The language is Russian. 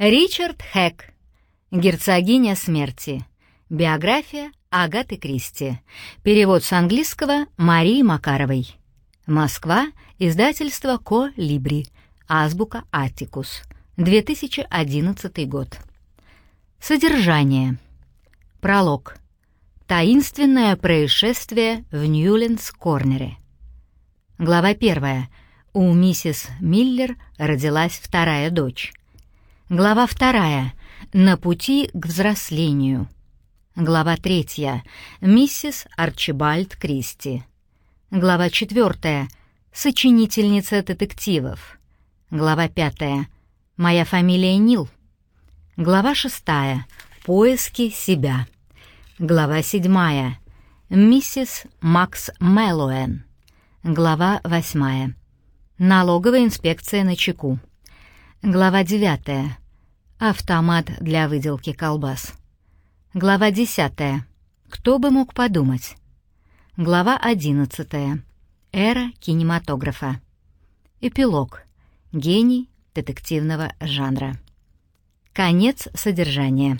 Ричард Хэк. Герцогиня смерти. Биография Агаты Кристи. Перевод с английского Марии Макаровой. Москва. Издательство Ко Либри. Азбука Атикус. 2011 год. Содержание. Пролог. Таинственное происшествие в Ньюлендс-Корнере. Глава 1. У миссис Миллер родилась вторая дочь. Глава 2. На пути к взрослению. Глава 3. Миссис Арчибальд Кристи. Глава 4. Сочинительница детективов. Глава 5. Моя фамилия Нил. Глава 6. Поиски себя. Глава 7. Миссис Макс Мэллоуэн. Глава 8. Налоговая инспекция на чеку. Глава 9. Автомат для выделки колбас. Глава 10. Кто бы мог подумать? Глава 11. Эра кинематографа. Эпилог. Гений детективного жанра. Конец содержания.